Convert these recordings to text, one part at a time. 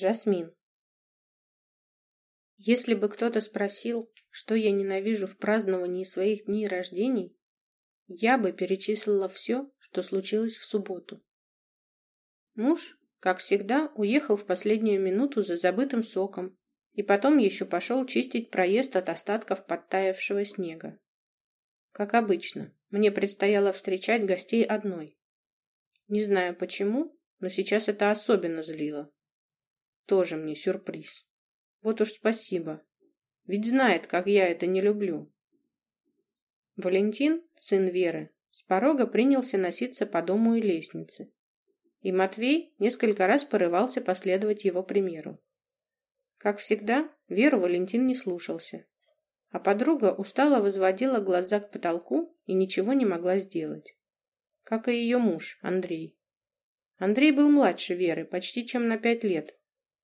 Жасмин. Если бы кто-то спросил, что я ненавижу в праздновании своих дней рождений, я бы перечислила все, что случилось в субботу. Муж, как всегда, уехал в последнюю минуту за забытым соком и потом еще пошел чистить проезд от остатков подтаявшего снега. Как обычно, мне предстояло встречать гостей одной. Не знаю почему, но сейчас это особенно злило. Тоже мне сюрприз. Вот уж спасибо. Ведь знает, как я это не люблю. Валентин, сын Веры, с порога принялся носиться по дому и лестнице. И Матвей несколько раз порывался последовать его примеру. Как всегда, Веру Валентин не слушался. А подруга устало возводила глаза к потолку и ничего не могла сделать. Как и ее муж, Андрей. Андрей был младше Веры, почти чем на пять лет,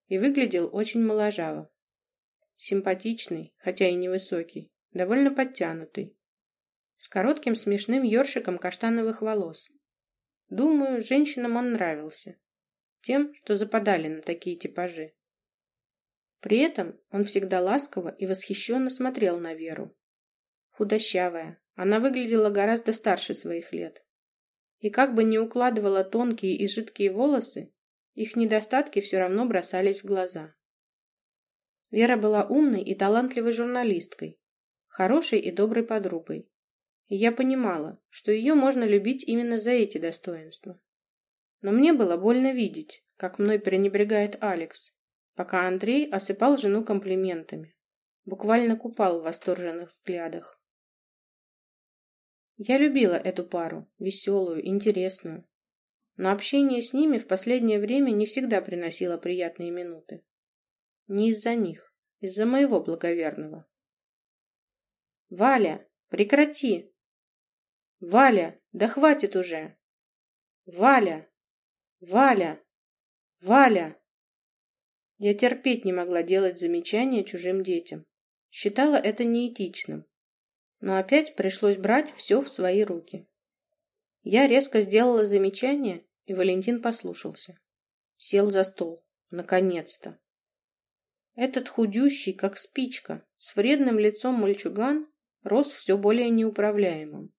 и выглядел очень моложаво. Симпатичный, хотя и невысокий, довольно подтянутый. С коротким смешным ёршиком каштановых волос. Думаю, женщинам он нравился. Тем, что западали на такие типажи. При этом он всегда ласково и восхищенно смотрел на Веру. Худощавая, она выглядела гораздо старше своих лет. И как бы ни укладывала тонкие и жидкие волосы, их недостатки все равно бросались в глаза. Вера была умной и талантливой журналисткой, хорошей и доброй подругой. И я понимала, что ее можно любить именно за эти достоинства. Но мне было больно видеть, как мной пренебрегает Алекс, пока Андрей осыпал жену комплиментами, буквально купал в восторженных взглядах. Я любила эту пару, веселую, интересную, но общение с ними в последнее время не всегда приносило приятные минуты. Не из-за них, из-за моего благоверного. «Валя, прекрати!» «Валя, да хватит уже!» «Валя! Валя! Валя!» Я терпеть не могла делать замечания чужим детям. Считала это неэтичным. Но опять пришлось брать все в свои руки. Я резко сделала замечание, и Валентин послушался. Сел за стол. Наконец-то. Этот худющий, как спичка, с вредным лицом мальчуган рос все более неуправляемым.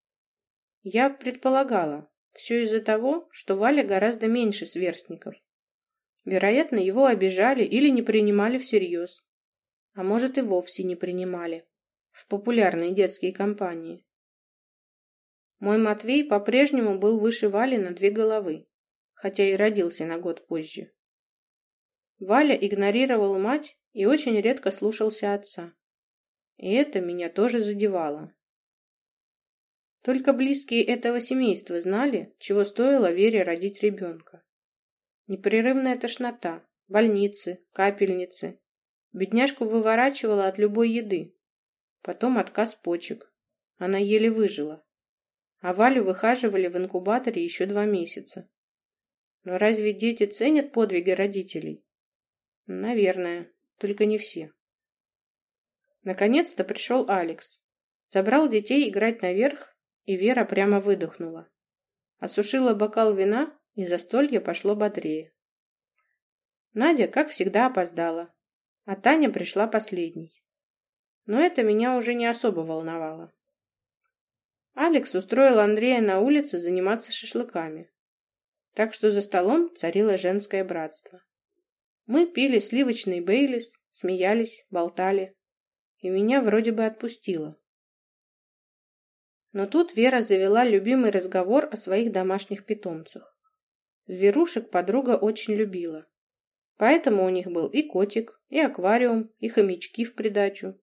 Я предполагала, все из-за того, что Валя гораздо меньше сверстников, Вероятно, его обижали или не принимали всерьез. А может и вовсе не принимали. В популярные детские компании. Мой Матвей по-прежнему был выше Вали на две головы, хотя и родился на год позже. Валя игнорировал мать и очень редко слушался отца. И это меня тоже задевало. Только близкие этого семейства знали, чего стоило Вере родить ребенка. Непрерывная тошнота, больницы, капельницы. Бедняжку выворачивала от любой еды. Потом отказ почек. Она еле выжила. А Валю выхаживали в инкубаторе еще два месяца. Но разве дети ценят подвиги родителей? Наверное, только не все. Наконец-то пришел Алекс. Забрал детей играть наверх, и Вера прямо выдохнула. Осушила бокал вина и застолье пошло бодрее. Надя, как всегда, опоздала, а Таня пришла последней. Но это меня уже не особо волновало. Алекс устроил Андрея на улице заниматься шашлыками. Так что за столом царило женское братство. Мы пили сливочный бейлис, смеялись, болтали. И меня вроде бы отпустило. Но тут Вера завела любимый разговор о своих домашних питомцах. Зверушек подруга очень любила. Поэтому у них был и котик, и аквариум, и хомячки в придачу.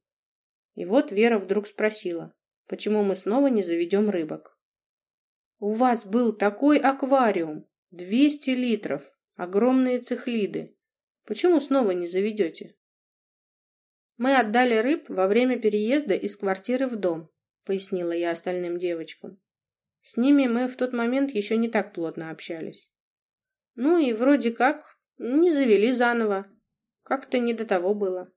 И вот Вера вдруг спросила, почему мы снова не заведем рыбок. «У вас был такой аквариум! Двести литров! Огромные цихлиды! Почему снова не заведете?» «Мы отдали рыб во время переезда из квартиры в дом», пояснила я остальным девочкам. С ними мы в тот момент еще не так плотно общались. Ну и вроде как не завели заново. Как-то не до того было.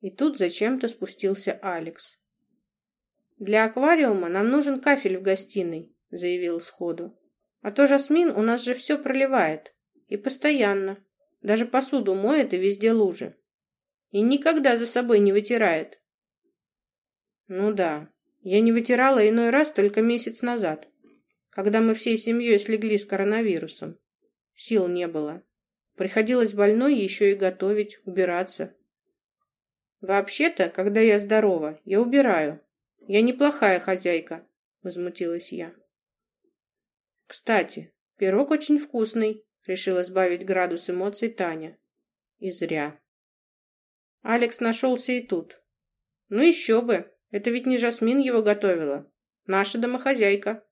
И тут зачем-то спустился Алекс. «Для аквариума нам нужен кафель в гостиной», — заявил сходу. «А то Жасмин у нас же все проливает. И постоянно. Даже посуду моет и везде лужи. И никогда за собой не вытирает. Ну да, я не вытирала иной раз только месяц назад, когда мы всей семьей слегли с коронавирусом. Сил не было. Приходилось больной еще и готовить, убираться. Вообще-то, когда я здорова, я убираю. Я неплохая хозяйка, возмутилась я. Кстати, пирог очень вкусный, решила сбавить градус эмоций Таня. И зря. Алекс нашелся и тут. Ну еще бы, это ведь не Жасмин его готовила. Наша домохозяйка.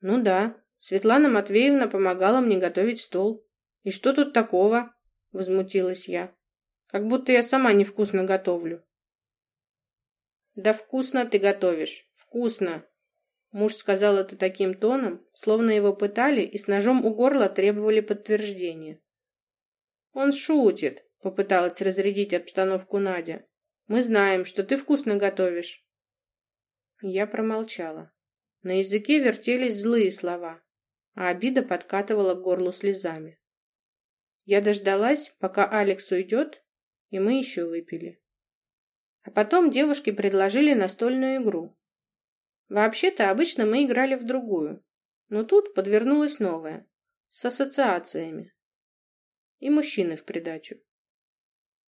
Ну да, Светлана Матвеевна помогала мне готовить стол. И что тут такого? Возмутилась я. Как будто я сама невкусно готовлю. Да вкусно ты готовишь. Вкусно. Муж сказал это таким тоном, словно его пытали и с ножом у горла требовали подтверждения. Он шутит, Попыталась разрядить обстановку Надя. Мы знаем, что ты вкусно готовишь. Я промолчала. На языке вертелись злые слова, а обида подкатывала к горлу слезами. Я дождалась, пока Алекс уйдет, и мы еще выпили. А потом девушки предложили настольную игру. Вообще-то обычно мы играли в другую, но тут подвернулась новая, с ассоциациями. И мужчины в придачу.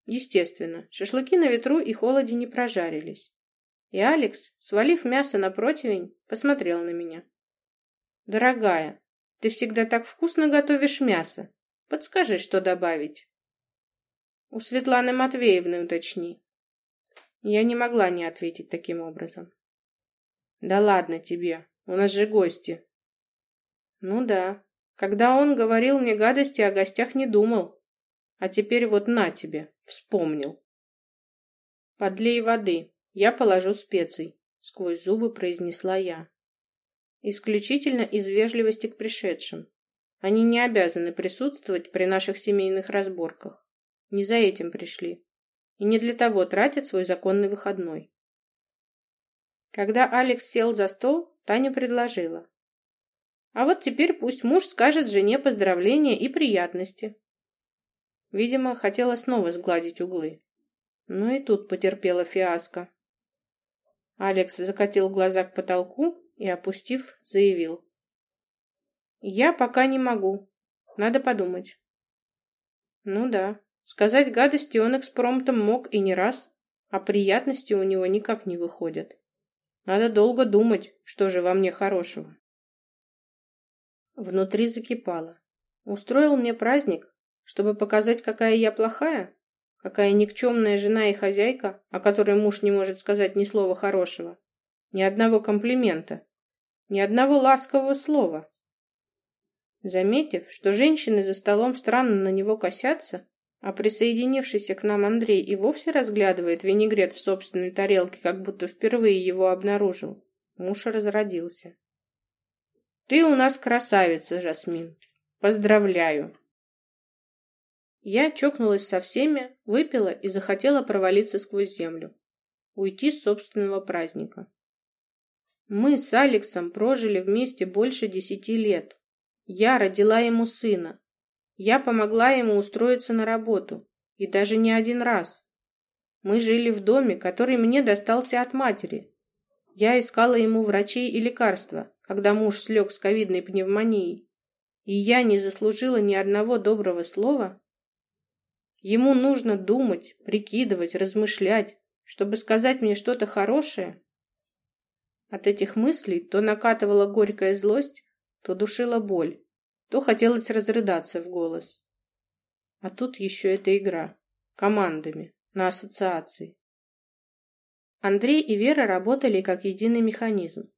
Естественно, шашлыки на ветру и холоде не прожарились. И Алекс, свалив мясо на противень, посмотрел на меня. «Дорогая, ты всегда так вкусно готовишь мясо. Подскажи, что добавить?» «У Светланы Матвеевны уточни». Я не могла не ответить таким образом. «Да ладно тебе, у нас же гости». «Ну да, когда он говорил мне гадости, о гостях не думал. А теперь вот на тебе, вспомнил. Подлей воды, я положу специй, сквозь зубы произнесла я. Исключительно из вежливости к пришедшим. Они не обязаны присутствовать при наших семейных разборках. Не за этим пришли. И не для того тратят свой законный выходной. Когда Алекс сел за стол, Таня предложила. А вот теперь пусть муж скажет жене поздравления и приятности. Видимо, хотела снова сгладить углы. Но и тут потерпела фиаско. Алекс закатил глаза к потолку и, опустив, заявил. «Я пока не могу. Надо подумать». Ну да, сказать гадости он экспромтом мог и не раз, а приятности у него никак не выходят. Надо долго думать, что же во мне хорошего. Внутри закипало. Устроил мне праздник, чтобы показать, какая я плохая? Какая никчемная жена и хозяйка, о которой муж не может сказать ни слова хорошего? Ни одного комплимента. Ни одного ласкового слова. Заметив, что женщины за столом странно на него косятся, а присоединившийся к нам Андрей и вовсе разглядывает винегрет в собственной тарелке, как будто впервые его обнаружил, муж разродился. «Ты у нас красавица, Жасмин. Поздравляю!» Я чокнулась со всеми, выпила и захотела провалиться сквозь землю. Уйти с собственного праздника. Мы с Алексом прожили вместе больше десяти лет. Я родила ему сына. Я помогла ему устроиться на работу. И даже не один раз. Мы жили в доме, который мне достался от матери. Я искала ему врачей и лекарства, когда муж слег с ковидной пневмонией. И я не заслужила ни одного доброго слова Ему нужно думать, прикидывать, размышлять, чтобы сказать мне что-то хорошее. От этих мыслей то накатывала горькая злость, то душила боль, то хотелось разрыдаться в голос. А тут еще эта игра. Командами, на ассоциации. Андрей и Вера работали как единый механизм.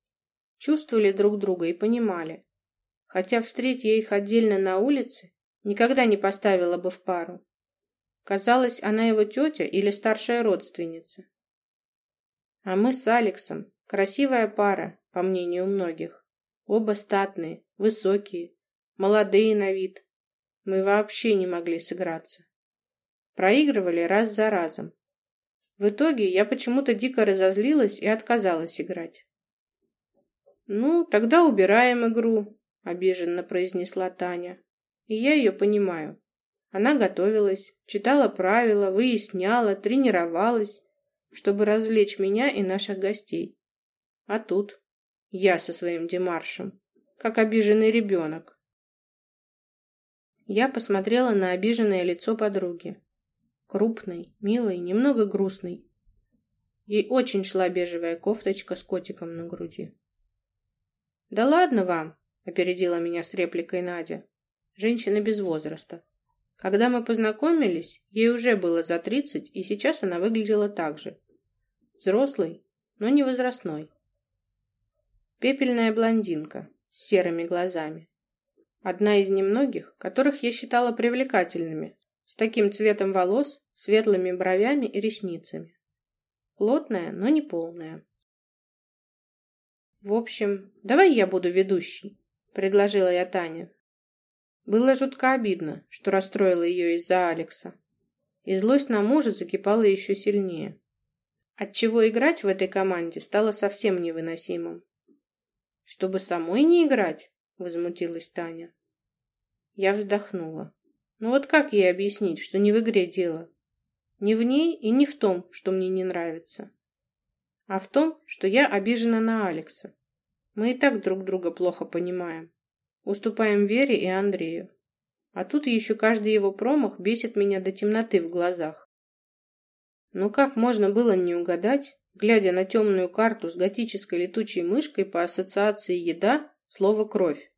Чувствовали друг друга и понимали. Хотя, встретя их отдельно на улице, никогда не поставила бы в пару. Казалось, она его тетя или старшая родственница. А мы с Алексом красивая пара, по мнению многих. Оба статные, высокие, молодые на вид. Мы вообще не могли сыграться. Проигрывали раз за разом. В итоге я почему-то дико разозлилась и отказалась играть. «Ну, тогда убираем игру», — обиженно произнесла Таня. и я ее понимаю. Она готовилась, читала правила, выясняла, тренировалась, чтобы развлечь меня и наших гостей. А тут я со своим демаршем, как обиженный ребенок. Я посмотрела на обиженное лицо подруги. Крупной, милой, немного грустной. Ей очень шла бежевая кофточка с котиком на груди. «Да ладно вам!» — опередила меня с репликой Надя. Женщина без возраста. Когда мы познакомились, ей уже было за тридцать, и сейчас она выглядела так же. Но не возрастной. Пепельная блондинка с серыми глазами. Одна из немногих, которых я считала привлекательными, с таким цветом волос, светлыми бровями и ресницами. Плотная, но не полная. В общем, давай я буду ведущей, предложила я Тане. Было жутко обидно, что расстроила ее из-за Алекса. И злость на мужа закипала еще сильнее. Отчего играть в этой команде стало совсем невыносимым. «Чтобы самой не играть?» — возмутилась Таня. Я вздохнула. Ну вот как ей объяснить, что не в игре дело? Не в ней и не в том, что мне не нравится. А в том, что я обижена на Алекса. Мы и так друг друга плохо понимаем. Уступаем Вере и Андрею. А тут еще каждый его промах бесит меня до темноты в глазах. Но как можно было не угадать, глядя на темную карту с готической летучей мышкой по ассоциации еда, слово «кровь».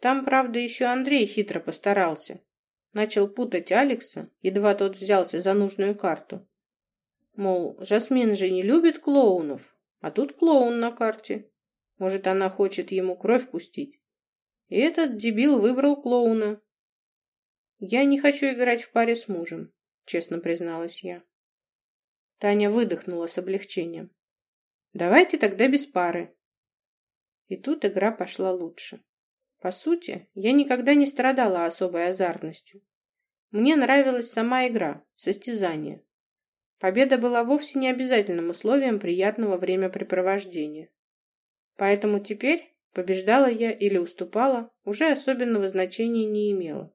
Там, правда, еще Андрей хитро постарался. Начал путать Алекса, едва тот взялся за нужную карту. Мол, Жасмин же не любит клоунов, а тут клоун на карте. Может, она хочет ему кровь пустить. И этот дебил выбрал клоуна. Я не хочу играть в паре с мужем, честно призналась я. Таня выдохнула с облегчением. Давайте тогда без пары. И тут игра пошла лучше. По сути, я никогда не страдала особой азартностью. Мне нравилась сама игра, состязание. Победа была вовсе не обязательным условием приятного времяпрепровождения. Поэтому теперь, побеждала я или уступала, уже особенного значения не имело.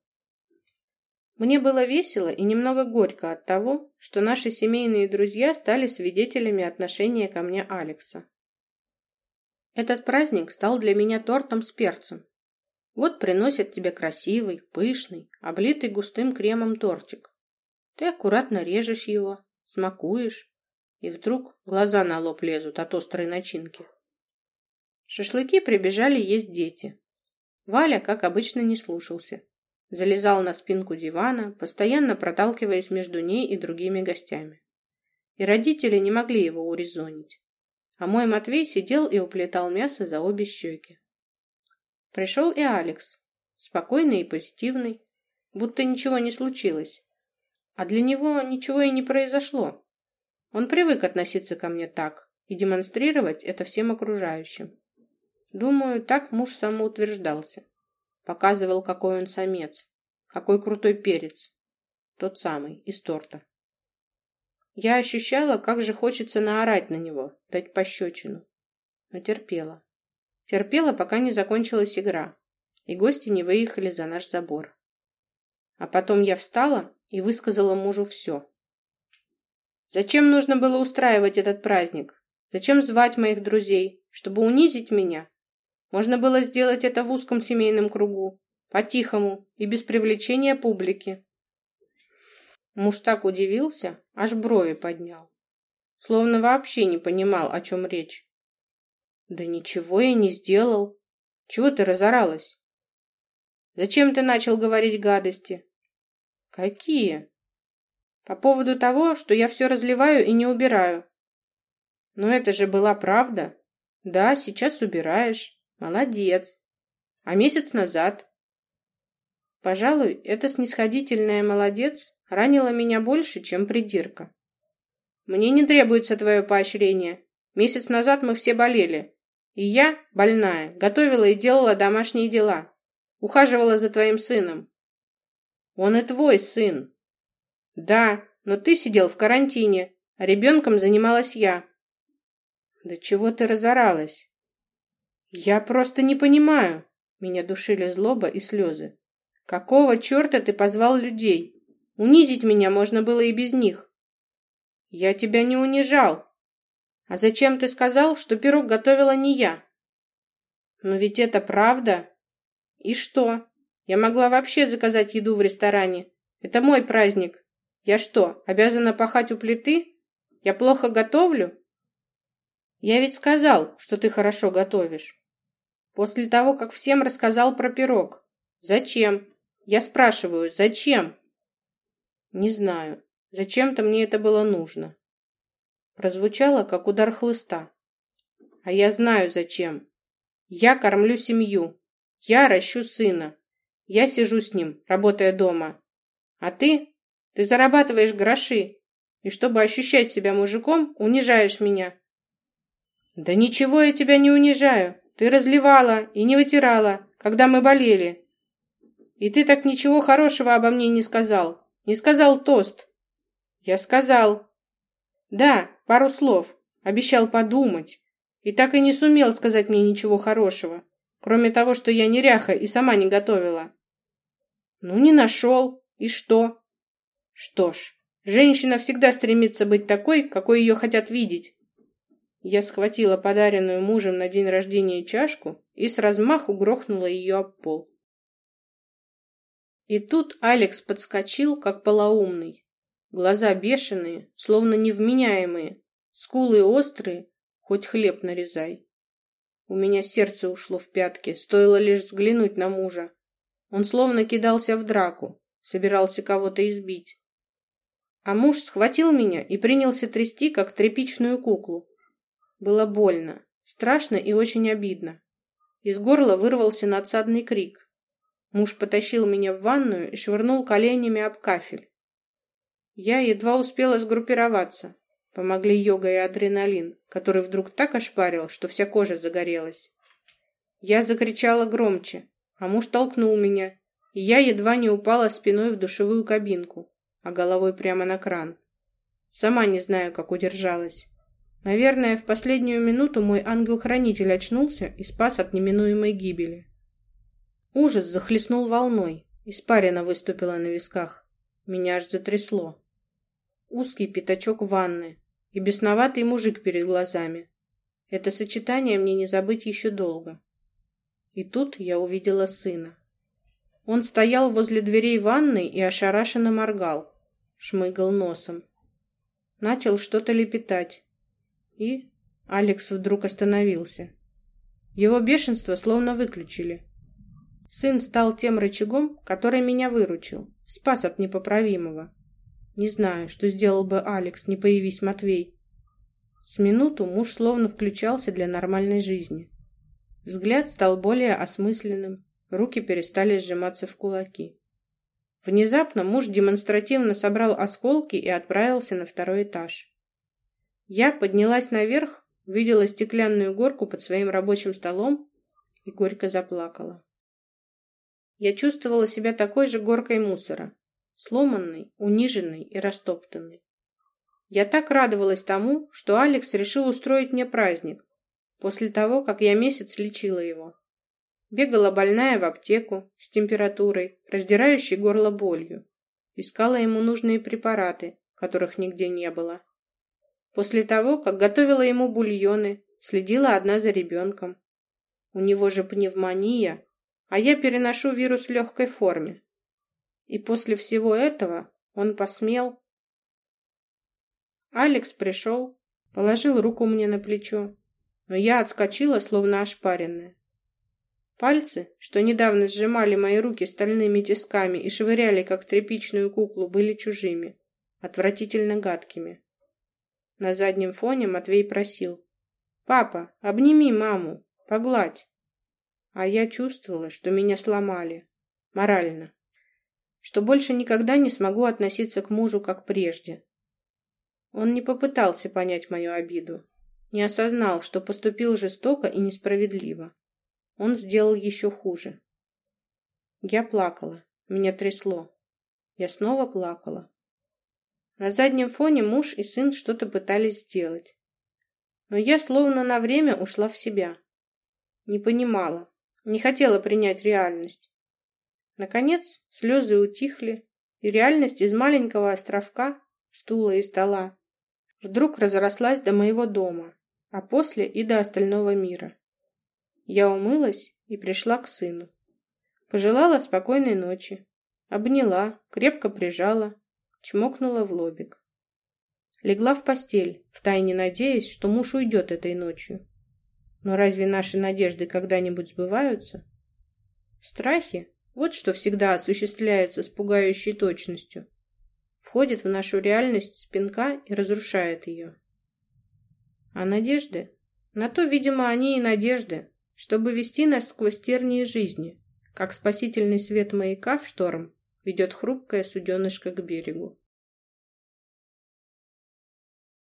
Мне было весело и немного горько от того, что наши семейные друзья стали свидетелями отношения ко мне Алекса. Этот праздник стал для меня тортом с перцем. Вот приносят тебе красивый, пышный, облитый густым кремом тортик. Ты аккуратно режешь его, смакуешь, и вдруг глаза на лоб лезут от острой начинки. Шашлыки прибежали есть дети. Валя, как обычно, не слушался. Залезал на спинку дивана, постоянно проталкиваясь между ней и другими гостями. И родители не могли его урезонить. А мой Матвей сидел и уплетал мясо за обе щеки. Пришел и Алекс, спокойный и позитивный, будто ничего не случилось. А для него ничего и не произошло. Он привык относиться ко мне так и демонстрировать это всем окружающим. Думаю, так муж самоутверждался. Показывал, какой он самец, какой крутой перец. Тот самый, из торта. Я ощущала, как же хочется наорать на него, дать пощечину. Но терпела. Терпела, пока не закончилась игра, и гости не выехали за наш забор. А потом я встала и высказала мужу все. Зачем нужно было устраивать этот праздник? Зачем звать моих друзей? Чтобы унизить меня? Можно было сделать это в узком семейном кругу, по-тихому и без привлечения публики. Муж так удивился, аж брови поднял. Словно вообще не понимал, о чем речь. Да ничего я не сделал. Чего ты разоралась? Зачем ты начал говорить гадости? Какие? По поводу того, что я все разливаю и не убираю. Но это же была правда. Да, сейчас убираешь. Молодец. А месяц назад? Пожалуй, это снисходительное «молодец» ранило меня больше, чем придирка. Мне не требуется твое поощрение. Месяц назад мы все болели. И я, больная, готовила и делала домашние дела. Ухаживала за твоим сыном. Он и твой сын. Да, но ты сидел в карантине, а ребенком занималась я. Да чего ты разоралась? Я просто не понимаю. Меня душили злоба и слезы. Какого черта ты позвал людей? Унизить меня можно было и без них. Я тебя не унижал. А зачем ты сказал, что пирог готовила не я? Но ведь это правда. И что? Я могла вообще заказать еду в ресторане. Это мой праздник. Я что, обязана пахать у плиты? Я плохо готовлю? Я ведь сказал, что ты хорошо готовишь. После того, как всем рассказал про пирог. Зачем? Я спрашиваю, зачем? Не знаю. Зачем-то мне это было нужно. Прозвучало, как удар хлыста. А я знаю, зачем. Я кормлю семью. Я ращу сына. Я сижу с ним, работая дома. А ты? Ты зарабатываешь гроши. И чтобы ощущать себя мужиком, унижаешь меня. Да ничего я тебя не унижаю. Ты разливала и не вытирала, когда мы болели. И ты так ничего хорошего обо мне не сказал. Не сказал тост. Я сказал. Да, пару слов. Обещал подумать. И так и не сумел сказать мне ничего хорошего. Кроме того, что я неряха и сама не готовила. Ну, не нашел. И что? Что ж, женщина всегда стремится быть такой, какой ее хотят видеть. Я схватила подаренную мужем на день рождения чашку и с размаху грохнула ее об пол. И тут Алекс подскочил, как полоумный. Глаза бешеные, словно невменяемые, скулы острые, хоть хлеб нарезай. У меня сердце ушло в пятки, стоило лишь взглянуть на мужа. Он словно кидался в драку, собирался кого-то избить. А муж схватил меня и принялся трясти, как тряпичную куклу. Было больно, страшно и очень обидно. Из горла вырвался надсадный крик. Муж потащил меня в ванную и швырнул коленями об кафель. Я едва успела сгруппироваться. Помогли йога и адреналин, который вдруг так ошпарил, что вся кожа загорелась. Я закричала громче, а муж толкнул меня, и я едва не упала спиной в душевую кабинку, а головой прямо на кран. Сама не знаю, как удержалась. Наверное, в последнюю минуту мой ангел-хранитель очнулся и спас от неминуемой гибели. Ужас захлестнул волной, испарина выступила на висках. Меня аж затрясло. Узкий пятачок ванны и бесноватый мужик перед глазами. Это сочетание мне не забыть еще долго. И тут я увидела сына. Он стоял возле дверей ванной и ошарашенно моргал, шмыгал носом. Начал что-то лепетать, и Алекс вдруг остановился. Его бешенство словно выключили. Сын стал тем рычагом, который меня выручил, спас от непоправимого. Не знаю, что сделал бы Алекс, не появись Матвей. С минуту муж словно включался для нормальной жизни. Взгляд стал более осмысленным, руки перестали сжиматься в кулаки. Внезапно муж демонстративно собрал осколки и отправился на второй этаж. Я поднялась наверх, увидела стеклянную горку под своим рабочим столом и горько заплакала. Я чувствовала себя такой же горкой мусора, сломанной, униженной и растоптанной. Я так радовалась тому, что Алекс решил устроить мне праздник, после того, как я месяц лечила его. Бегала больная в аптеку с температурой, раздирающей горло болью. Искала ему нужные препараты, которых нигде не было. После того, как готовила ему бульоны, следила одна за ребенком. У него же пневмония, а я переношу вирус в легкой форме. И после всего этого он посмел... Алекс пришел, положил руку мне на плечо, но я отскочила, словно ошпаренная. Пальцы, что недавно сжимали мои руки стальными тисками и швыряли, как тряпичную куклу, были чужими, отвратительно гадкими. На заднем фоне Матвей просил. «Папа, обними маму, погладь». А я чувствовала, что меня сломали. Морально. Что больше никогда не смогу относиться к мужу, как прежде. Он не попытался понять мою обиду. Не осознал, что поступил жестоко и несправедливо. Он сделал еще хуже. Я плакала. Меня трясло. Я снова плакала. На заднем фоне муж и сын что-то пытались сделать. Но я словно на время ушла в себя. Не понимала, Не хотела принять реальность. Наконец, слезы утихли, и реальность из маленького островка, стула и стола вдруг разрослась до моего дома, а после и до остального мира. Я умылась и пришла к сыну. Пожелала спокойной ночи, обняла, крепко прижала, чмокнула в лобик. Легла в постель, втайне надеясь, что муж уйдет этой ночью. Но разве наши надежды когда-нибудь сбываются? Страхи — вот что всегда осуществляется с пугающей точностью. Входит в нашу реальность спинка и разрушает ее. А надежды? На то, видимо, они и надежды, чтобы вести нас сквозь тернии жизни, как спасительный свет маяка в шторм ведет хрупкое суденышко к берегу.